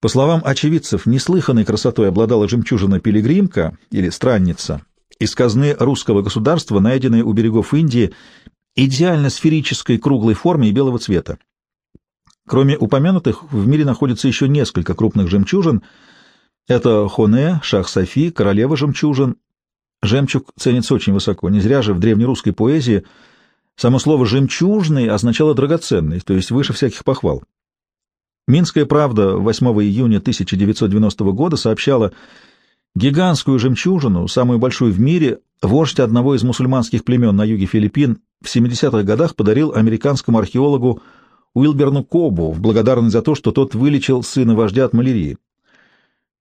По словам очевидцев, неслыханной красотой обладала жемчужина пилигримка или странница из казны русского государства, найденная у берегов Индии, идеально сферической круглой формы и белого цвета. Кроме упомянутых, в мире находится еще несколько крупных жемчужин. Это Хоне, Шах-Софи, королева жемчужин. Жемчуг ценится очень высоко. Не зря же в древнерусской поэзии само слово «жемчужный» означало «драгоценный», то есть выше всяких похвал. Минская правда 8 июня 1990 года сообщала, гигантскую жемчужину, самую большую в мире, вождь одного из мусульманских племен на юге Филиппин в 70-х годах подарил американскому археологу Уилберну Кобу в благодарность за то, что тот вылечил сына вождя от малярии.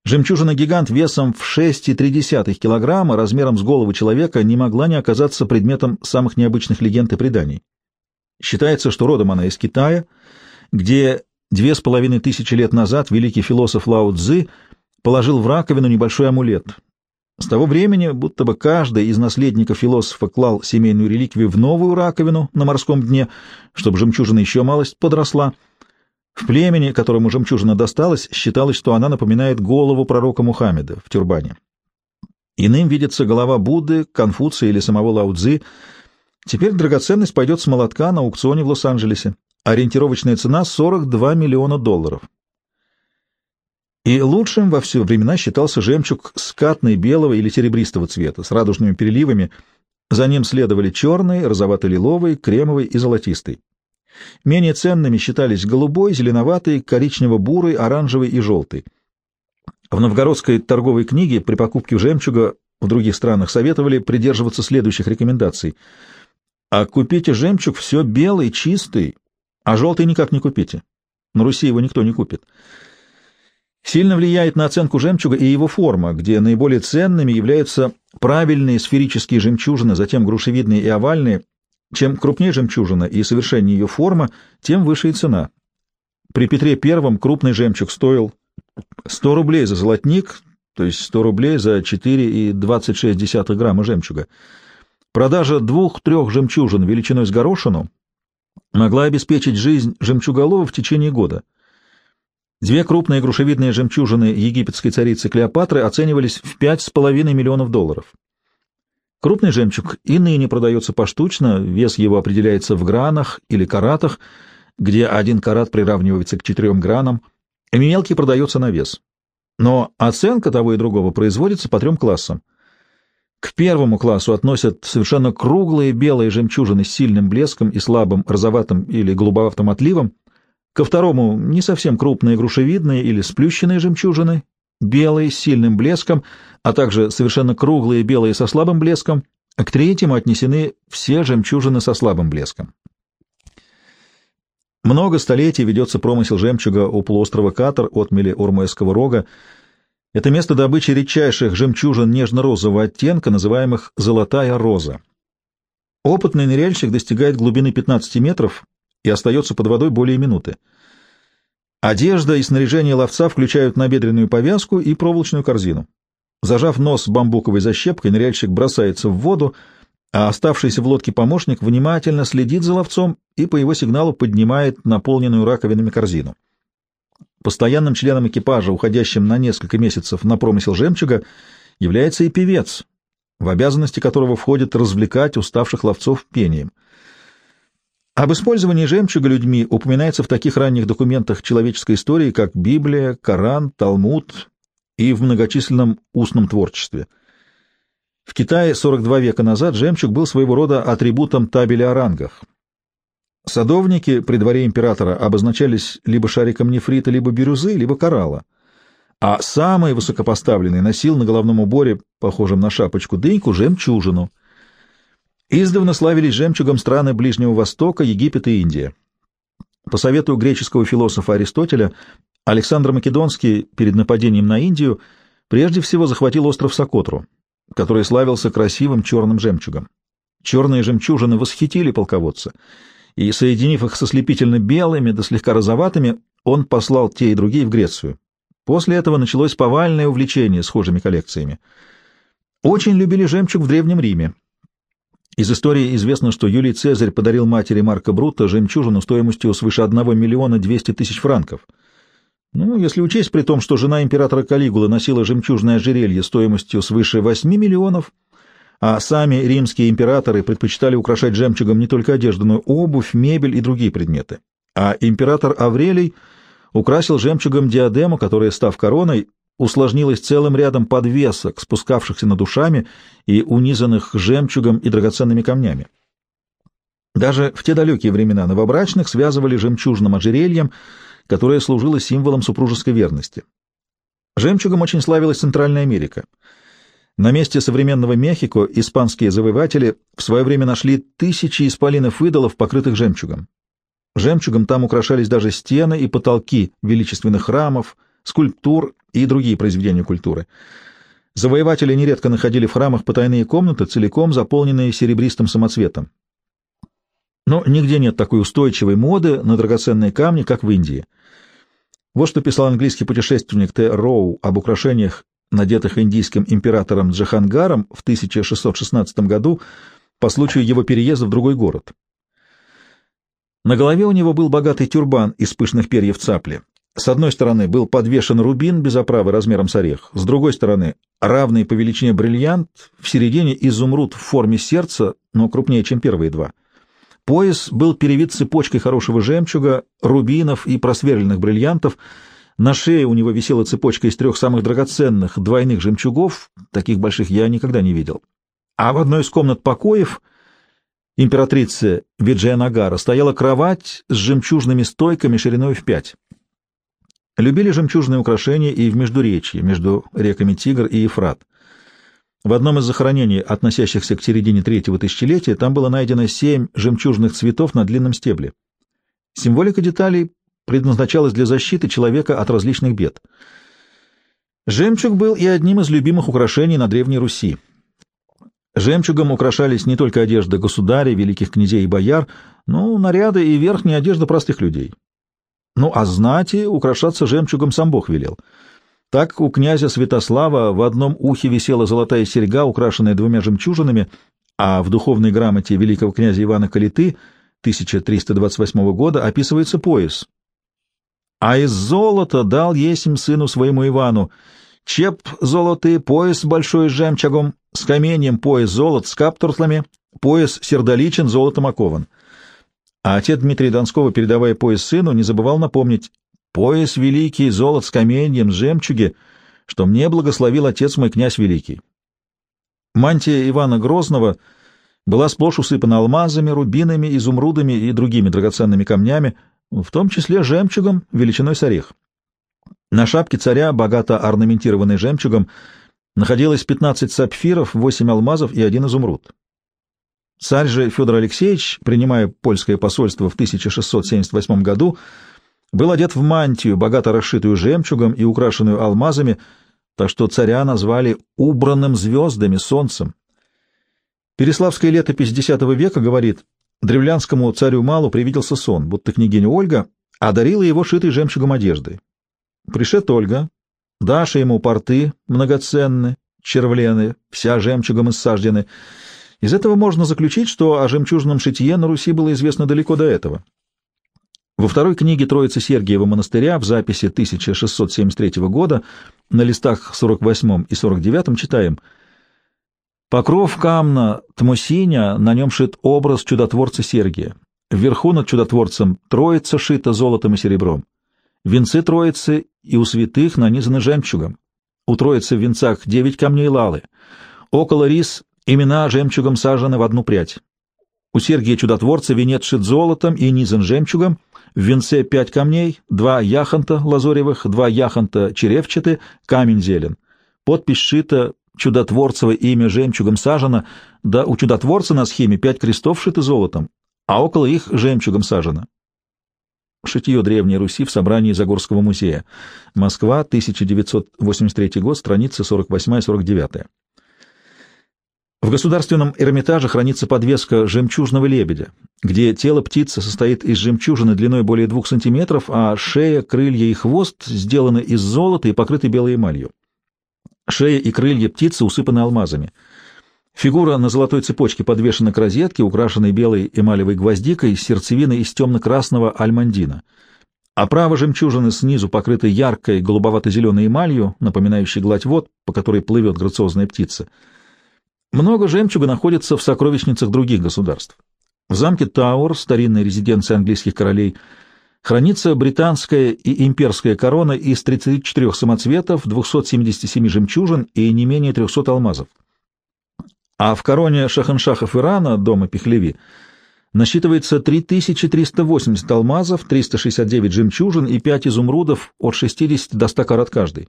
Жемчужина-гигант весом в 6,3 килограмма, размером с голову человека, не могла не оказаться предметом самых необычных легенд и преданий. Считается, что родом она из Китая, где Две с половиной тысячи лет назад великий философ Лао Цзы положил в раковину небольшой амулет. С того времени, будто бы каждый из наследников философа клал семейную реликвию в новую раковину на морском дне, чтобы жемчужина еще малость подросла. В племени, которому жемчужина досталась, считалось, что она напоминает голову пророка Мухаммеда в тюрбане. Иным видится голова Будды, Конфуция или самого Лао Цзы. Теперь драгоценность пойдет с молотка на аукционе в Лос-Анджелесе. Ориентировочная цена — 42 миллиона долларов. И лучшим во все времена считался жемчуг скатный белого или серебристого цвета с радужными переливами. За ним следовали черный, розовато-лиловый, кремовый и золотистый. Менее ценными считались голубой, зеленоватый, коричнево-бурый, оранжевый и желтый. В новгородской торговой книге при покупке жемчуга в других странах советовали придерживаться следующих рекомендаций. А купите жемчуг все белый, чистый, а желтый никак не купите. На Руси его никто не купит. Сильно влияет на оценку жемчуга и его форма, где наиболее ценными являются правильные сферические жемчужины, затем грушевидные и овальные. Чем крупнее жемчужина и совершеннее ее форма, тем выше и цена. При Петре I крупный жемчуг стоил 100 рублей за золотник, то есть 100 рублей за 4,26 грамма жемчуга. Продажа двух-трех жемчужин величиной с горошину могла обеспечить жизнь жемчуголова в течение года. Две крупные грушевидные жемчужины египетской царицы Клеопатры оценивались в 5,5 миллионов долларов. Крупный жемчуг и ныне продается поштучно, вес его определяется в гранах или каратах, где один карат приравнивается к 4 гранам, и мелкий продается на вес. Но оценка того и другого производится по трем классам — к первому классу относят совершенно круглые белые жемчужины с сильным блеском и слабым розоватым или голубоватым отливом, ко второму не совсем крупные грушевидные или сплющенные жемчужины, белые с сильным блеском, а также совершенно круглые белые со слабым блеском, а к третьему отнесены все жемчужины со слабым блеском. Много столетий ведется промысел жемчуга у полуострова Катар, отмели Ормуэского рога, это место добычи редчайших жемчужин нежно-розового оттенка, называемых «золотая роза». Опытный ныряльщик достигает глубины 15 метров и остается под водой более минуты. Одежда и снаряжение ловца включают набедренную повязку и проволочную корзину. Зажав нос бамбуковой защепкой, ныряльщик бросается в воду, а оставшийся в лодке помощник внимательно следит за ловцом и по его сигналу поднимает наполненную раковинами корзину. Постоянным членом экипажа, уходящим на несколько месяцев на промысел жемчуга, является и певец, в обязанности которого входит развлекать уставших ловцов пением. Об использовании жемчуга людьми упоминается в таких ранних документах человеческой истории, как Библия, Коран, Талмуд и в многочисленном устном творчестве. В Китае 42 века назад жемчуг был своего рода атрибутом табели о рангах — Садовники при дворе императора обозначались либо шариком нефрита, либо бирюзы, либо коралла, а самый высокопоставленный носил на головном уборе, похожем на шапочку дыньку, жемчужину. Издавна славились жемчугом страны Ближнего Востока, Египет и Индия. По совету греческого философа Аристотеля, Александр Македонский перед нападением на Индию прежде всего захватил остров Сокотру, который славился красивым черным жемчугом. Черные жемчужины восхитили полководца — и, соединив их со слепительно белыми да слегка розоватыми, он послал те и другие в Грецию. После этого началось повальное увлечение схожими коллекциями. Очень любили жемчуг в Древнем Риме. Из истории известно, что Юлий Цезарь подарил матери Марка Брута жемчужину стоимостью свыше 1 миллиона 200 тысяч франков. Ну, если учесть при том, что жена императора Калигулы носила жемчужное ожерелье стоимостью свыше 8 миллионов, а сами римские императоры предпочитали украшать жемчугом не только одежду, но и обувь, мебель и другие предметы. А император Аврелий украсил жемчугом диадему, которая, став короной, усложнилась целым рядом подвесок, спускавшихся над ушами и унизанных жемчугом и драгоценными камнями. Даже в те далекие времена новобрачных связывали жемчужным ожерельем, которое служило символом супружеской верности. Жемчугом очень славилась Центральная Америка. На месте современного Мехико испанские завоеватели в свое время нашли тысячи исполинов-идолов, покрытых жемчугом. Жемчугом там украшались даже стены и потолки величественных храмов, скульптур и другие произведения культуры. Завоеватели нередко находили в храмах потайные комнаты, целиком заполненные серебристым самоцветом. Но нигде нет такой устойчивой моды на драгоценные камни, как в Индии. Вот что писал английский путешественник Т. Роу об украшениях, надетых индийским императором Джахангаром в 1616 году по случаю его переезда в другой город. На голове у него был богатый тюрбан из пышных перьев цапли. С одной стороны был подвешен рубин без оправы размером с орех, с другой стороны равный по величине бриллиант, в середине изумруд в форме сердца, но крупнее, чем первые два — Пояс был перевит цепочкой хорошего жемчуга, рубинов и просверленных бриллиантов. На шее у него висела цепочка из трех самых драгоценных двойных жемчугов, таких больших я никогда не видел. А в одной из комнат покоев императрицы Виджаянагара стояла кровать с жемчужными стойками шириной в пять. Любили жемчужные украшения и в Междуречье, между реками Тигр и Ефрат. В одном из захоронений, относящихся к середине третьего тысячелетия, там было найдено семь жемчужных цветов на длинном стебле. Символика деталей предназначалась для защиты человека от различных бед. Жемчуг был и одним из любимых украшений на Древней Руси. Жемчугом украшались не только одежда государя, великих князей и бояр, но наряды и верхняя одежда простых людей. Ну, а знати украшаться жемчугом сам Бог велел — так у князя Святослава в одном ухе висела золотая серьга, украшенная двумя жемчужинами, а в духовной грамоте великого князя Ивана Калиты 1328 года описывается пояс. «А из золота дал есим сыну своему Ивану чеп золотый, пояс большой с жемчугом, с каменьем пояс золот с каптуртлами, пояс сердоличен, золотом окован». А отец Дмитрия Донского, передавая пояс сыну, не забывал напомнить Пояс великий, золот с каменьем, с жемчуги, что мне благословил отец мой князь великий. Мантия Ивана Грозного была сплошь усыпана алмазами, рубинами, изумрудами и другими драгоценными камнями, в том числе жемчугом величиной с орех. На шапке царя, богато орнаментированной жемчугом, находилось 15 сапфиров, 8 алмазов и один изумруд. Царь же Федор Алексеевич, принимая польское посольство в 1678 году, был одет в мантию, богато расшитую жемчугом и украшенную алмазами, так что царя назвали «убранным звездами, солнцем». Переславская летопись X века говорит, древлянскому царю Малу привиделся сон, будто княгиня Ольга одарила его шитой жемчугом одеждой. Пришед Ольга, Даша ему порты многоценны, червлены, вся жемчугом иссаждены. Из этого можно заключить, что о жемчужном шитье на Руси было известно далеко до этого. Во второй книге Троицы Сергиева монастыря в записи 1673 года на листах 48 и 49 читаем «Покров камна Тмосиня, на нем шит образ чудотворца Сергия. Вверху над чудотворцем Троица шита золотом и серебром. Венцы Троицы и у святых нанизаны жемчугом. У Троицы в венцах девять камней лалы. Около рис имена жемчугом сажены в одну прядь. У Сергия Чудотворца венец шит золотом и низан жемчугом, в венце пять камней, два яхонта лазоревых, два яхонта черевчаты, камень зелен. Подпись шита чудотворцево имя жемчугом сажено, да у чудотворца на схеме пять крестов шиты золотом, а около их жемчугом сажено. Шитье Древней Руси в собрании Загорского музея. Москва, 1983 год, страницы 48-49. В Государственном Эрмитаже хранится подвеска жемчужного лебедя, где тело птицы состоит из жемчужины длиной более двух сантиметров, а шея, крылья и хвост сделаны из золота и покрыты белой эмалью. Шея и крылья птицы усыпаны алмазами. Фигура на золотой цепочке подвешена к розетке, украшенной белой эмалевой гвоздикой с сердцевиной из темно-красного альмандина. Оправа а жемчужины снизу покрыта яркой голубовато-зеленой эмалью, напоминающей гладь вод, по которой плывет грациозная птица. Много жемчуга находится в сокровищницах других государств. В замке Тауэр, старинной резиденции английских королей, хранится британская и имперская корона из 34 самоцветов, 277 жемчужин и не менее 300 алмазов. А в короне шаханшахов Ирана, дома Пехлеви, насчитывается 3380 алмазов, 369 жемчужин и 5 изумрудов от 60 до 100 карат каждый.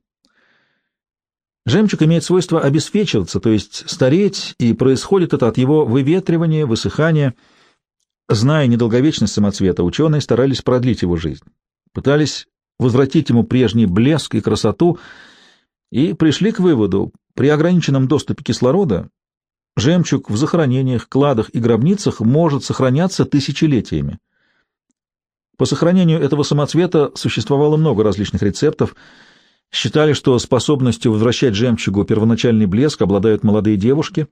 Жемчуг имеет свойство обесвечиваться, то есть стареть, и происходит это от его выветривания, высыхания. Зная недолговечность самоцвета, ученые старались продлить его жизнь, пытались возвратить ему прежний блеск и красоту, и пришли к выводу, при ограниченном доступе кислорода Жемчуг в захоронениях, кладах и гробницах может сохраняться тысячелетиями. По сохранению этого самоцвета существовало много различных рецептов. Считали, что способностью возвращать жемчугу первоначальный блеск обладают молодые девушки.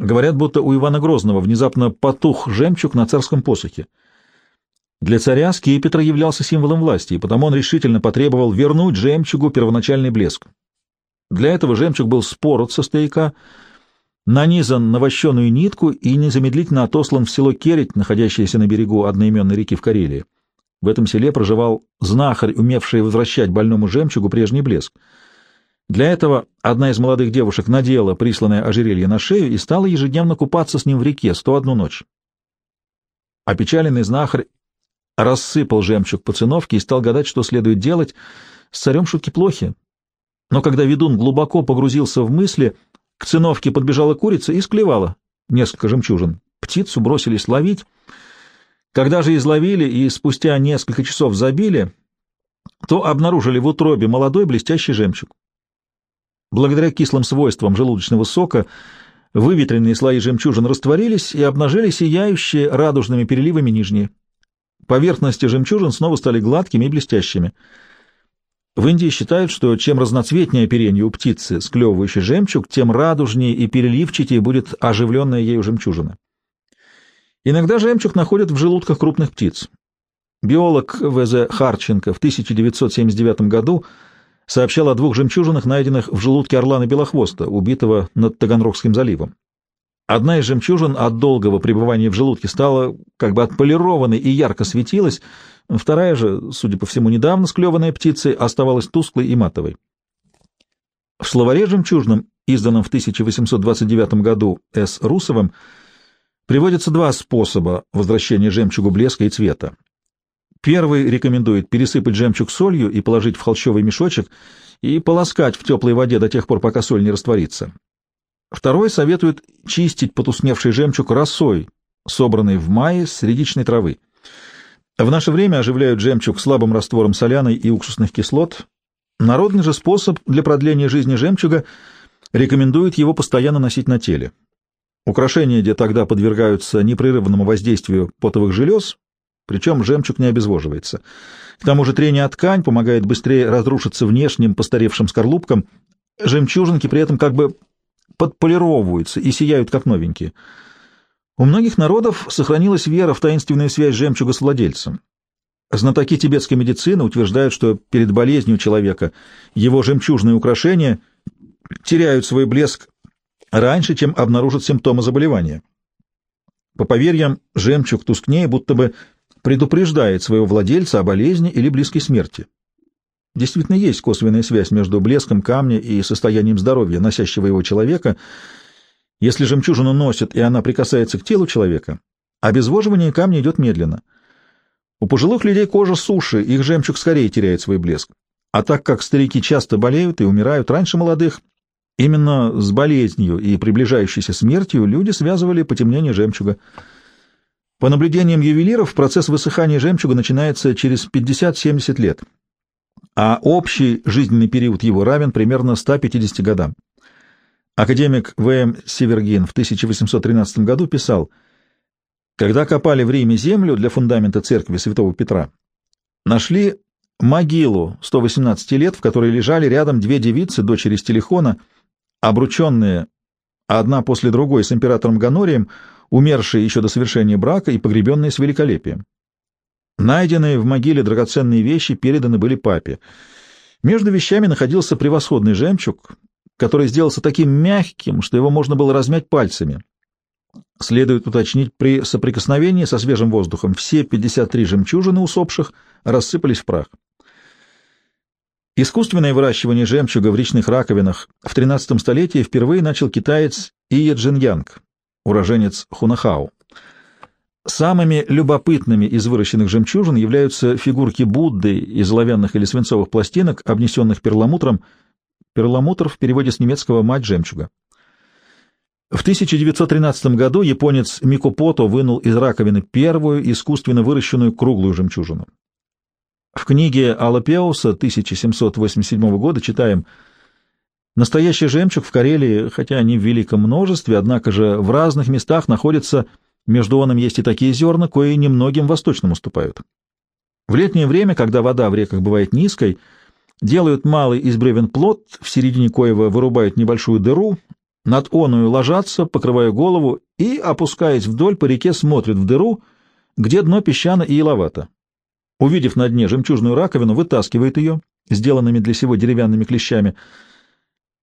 Говорят, будто у Ивана Грозного внезапно потух жемчуг на царском посохе. Для царя скипетр являлся символом власти, и потому он решительно потребовал вернуть жемчугу первоначальный блеск. Для этого жемчуг был спорот со стояка — нанизан на вощеную нитку и незамедлительно отослан в село Керить, находящееся на берегу одноименной реки в Карелии. В этом селе проживал знахарь, умевший возвращать больному жемчугу прежний блеск. Для этого одна из молодых девушек надела присланное ожерелье на шею и стала ежедневно купаться с ним в реке 101 ночь. Опечаленный знахарь рассыпал жемчуг по циновке и стал гадать, что следует делать. С царем шутки плохи. Но когда ведун глубоко погрузился в мысли — к циновке подбежала курица и склевала несколько жемчужин. Птицу бросились ловить. Когда же изловили и спустя несколько часов забили, то обнаружили в утробе молодой блестящий жемчуг. Благодаря кислым свойствам желудочного сока выветренные слои жемчужин растворились и обнажили сияющие радужными переливами нижние. Поверхности жемчужин снова стали гладкими и блестящими — в Индии считают, что чем разноцветнее оперение у птицы, склевывающей жемчуг, тем радужнее и переливчатее будет оживленная ею жемчужина. Иногда жемчуг находят в желудках крупных птиц. Биолог В.З. Харченко в 1979 году сообщал о двух жемчужинах, найденных в желудке орлана белохвоста, убитого над Таганрогским заливом. Одна из жемчужин от долгого пребывания в желудке стала как бы отполированной и ярко светилась, Вторая же, судя по всему, недавно склеванная птицей, оставалась тусклой и матовой. В словаре жемчужном, изданном в 1829 году С. Русовым, приводятся два способа возвращения жемчугу блеска и цвета. Первый рекомендует пересыпать жемчуг солью и положить в холщовый мешочек и полоскать в теплой воде до тех пор, пока соль не растворится. Второй советует чистить потускневший жемчуг росой, собранной в мае с редичной травы. В наше время оживляют жемчуг слабым раствором соляной и уксусных кислот. Народный же способ для продления жизни жемчуга рекомендует его постоянно носить на теле. Украшения, где тогда подвергаются непрерывному воздействию потовых желез, причем жемчуг не обезвоживается. К тому же трение о ткань помогает быстрее разрушиться внешним постаревшим скорлупкам, жемчужинки при этом как бы подполировываются и сияют как новенькие. У многих народов сохранилась вера в таинственную связь жемчуга с владельцем. Знатоки тибетской медицины утверждают, что перед болезнью человека его жемчужные украшения теряют свой блеск раньше, чем обнаружат симптомы заболевания. По поверьям, жемчуг тускнее, будто бы предупреждает своего владельца о болезни или близкой смерти. Действительно, есть косвенная связь между блеском камня и состоянием здоровья носящего его человека — если жемчужину носят, и она прикасается к телу человека, обезвоживание камня идет медленно. У пожилых людей кожа суше, их жемчуг скорее теряет свой блеск. А так как старики часто болеют и умирают раньше молодых, именно с болезнью и приближающейся смертью люди связывали потемнение жемчуга. По наблюдениям ювелиров, процесс высыхания жемчуга начинается через 50-70 лет, а общий жизненный период его равен примерно 150 годам. Академик В.М. Севергин в 1813 году писал, «Когда копали в Риме землю для фундамента церкви святого Петра, нашли могилу 118 лет, в которой лежали рядом две девицы, дочери Стелихона, обрученные одна после другой с императором Гонорием, умершие еще до совершения брака и погребенные с великолепием. Найденные в могиле драгоценные вещи переданы были папе. Между вещами находился превосходный жемчуг, который сделался таким мягким, что его можно было размять пальцами. Следует уточнить, при соприкосновении со свежим воздухом все 53 жемчужины усопших рассыпались в прах. Искусственное выращивание жемчуга в речных раковинах в XIII столетии впервые начал китаец Ие Джиньянг, уроженец Хунахау. Самыми любопытными из выращенных жемчужин являются фигурки Будды из оловянных или свинцовых пластинок, обнесенных перламутром. Перламутр в переводе с немецкого «мать жемчуга». В 1913 году японец Микопото вынул из раковины первую искусственно выращенную круглую жемчужину. В книге Алапеуса 1787 года читаем «Настоящий жемчуг в Карелии, хотя не в великом множестве, однако же в разных местах находится между оном есть и такие зерна, кои немногим восточным уступают. В летнее время, когда вода в реках бывает низкой, делают малый из бревен плот, в середине коего вырубают небольшую дыру, над оную ложатся, покрывая голову, и, опускаясь вдоль по реке, смотрят в дыру, где дно песчано и еловато. Увидев на дне жемчужную раковину, вытаскивает ее, сделанными для сего деревянными клещами.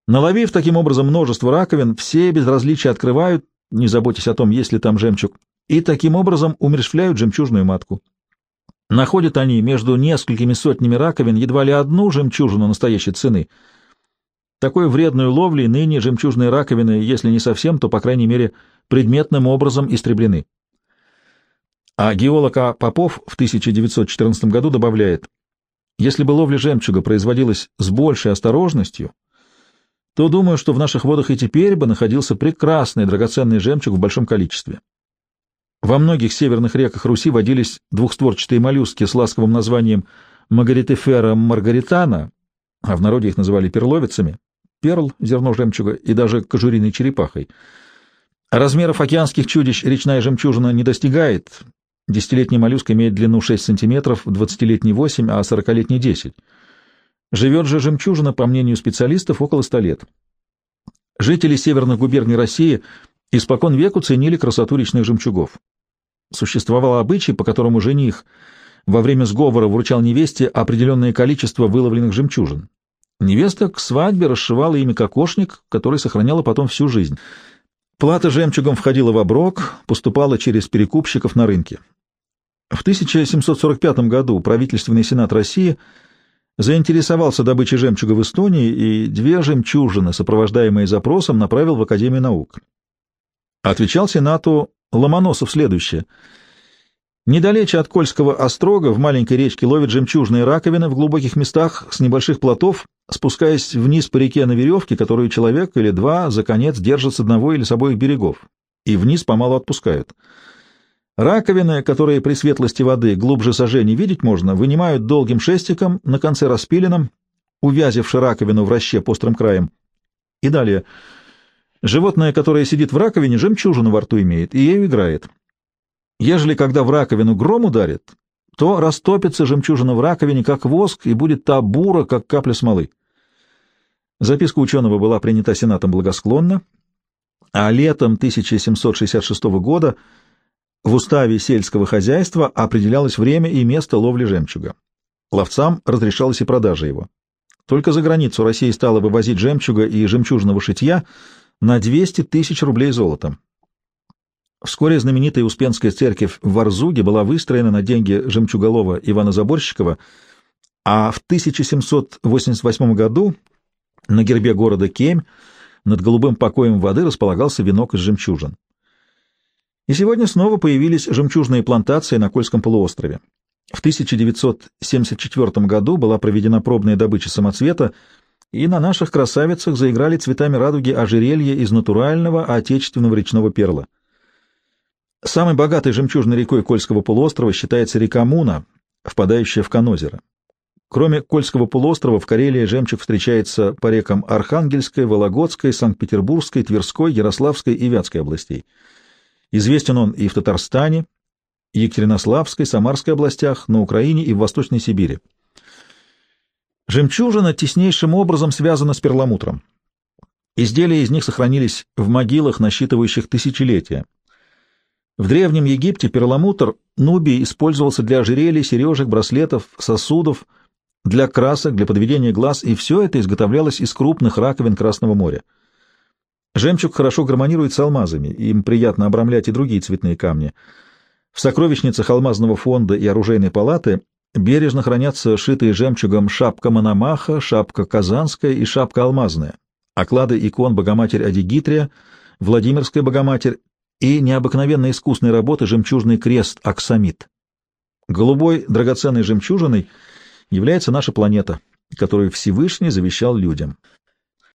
Наловив таким образом множество раковин, все без различия открывают, не заботясь о том, есть ли там жемчуг, и таким образом умерщвляют жемчужную матку. Находят они между несколькими сотнями раковин едва ли одну жемчужину настоящей цены. Такой вредной ловлей ныне жемчужные раковины, если не совсем, то, по крайней мере, предметным образом истреблены. А геолог А. Попов в 1914 году добавляет, если бы ловля жемчуга производилась с большей осторожностью, то думаю, что в наших водах и теперь бы находился прекрасный драгоценный жемчуг в большом количестве. Во многих северных реках Руси водились двухстворчатые моллюски с ласковым названием Магаритифера маргаритана, а в народе их называли перловицами, перл, зерно жемчуга, и даже кожуриной черепахой. Размеров океанских чудищ речная жемчужина не достигает. Десятилетний моллюск имеет длину 6 сантиметров, двадцатилетний — 8, а сорокалетний — 10. Живет же жемчужина, по мнению специалистов, около ста лет. Жители северных губерний России испокон веку ценили красоту речных жемчугов. Существовал обычай, по которому жених во время сговора вручал невесте определенное количество выловленных жемчужин. Невеста к свадьбе расшивала ими кокошник, который сохраняла потом всю жизнь. Плата жемчугом входила в оброк, поступала через перекупщиков на рынке. В 1745 году правительственный сенат России – заинтересовался добычей жемчуга в Эстонии и две жемчужины, сопровождаемые запросом, направил в Академию наук. Отвечал Сенату Ломоносов следующее. Недалече от Кольского острога в маленькой речке ловят жемчужные раковины в глубоких местах с небольших плотов, спускаясь вниз по реке на веревке, которую человек или два за конец держат с одного или с обоих берегов, и вниз помалу отпускают. Раковины, которые при светлости воды глубже сожжения видеть можно, вынимают долгим шестиком, на конце распиленном, увязивши раковину в расщеп острым краем. И далее. Животное, которое сидит в раковине, жемчужину во рту имеет и ею играет. Ежели когда в раковину гром ударит, то растопится жемчужина в раковине, как воск, и будет та бура, как капля смолы. Записка ученого была принята Сенатом благосклонно, а летом 1766 года — в уставе сельского хозяйства определялось время и место ловли жемчуга. Ловцам разрешалась и продажа его. Только за границу Россия стала вывозить жемчуга и жемчужного шитья на 200 тысяч рублей золотом. Вскоре знаменитая Успенская церковь в Варзуге была выстроена на деньги жемчуголова Ивана Заборщикова, а в 1788 году на гербе города Кемь над голубым покоем воды располагался венок из жемчужин. И сегодня снова появились жемчужные плантации на Кольском полуострове. В 1974 году была проведена пробная добыча самоцвета, и на наших красавицах заиграли цветами радуги ожерелья из натурального отечественного речного перла. Самой богатой жемчужной рекой Кольского полуострова считается река Муна, впадающая в Канозеро. Кроме Кольского полуострова в Карелии жемчуг встречается по рекам Архангельской, Вологодской, Санкт-Петербургской, Тверской, Ярославской и Вятской областей. Известен он и в Татарстане, Екатеринославской, Самарской областях, на Украине и в Восточной Сибири. Жемчужина теснейшим образом связана с перламутром. Изделия из них сохранились в могилах, насчитывающих тысячелетия. В Древнем Египте перламутр нубий использовался для ожерелий, сережек, браслетов, сосудов, для красок, для подведения глаз, и все это изготовлялось из крупных раковин Красного моря. Жемчуг хорошо гармонирует с алмазами, им приятно обрамлять и другие цветные камни. В сокровищницах алмазного фонда и оружейной палаты бережно хранятся шитые жемчугом шапка Мономаха, шапка Казанская и шапка Алмазная, оклады икон Богоматерь Адигитрия, Владимирская Богоматерь и необыкновенно искусной работы жемчужный крест Аксамит. Голубой драгоценной жемчужиной является наша планета, которую Всевышний завещал людям —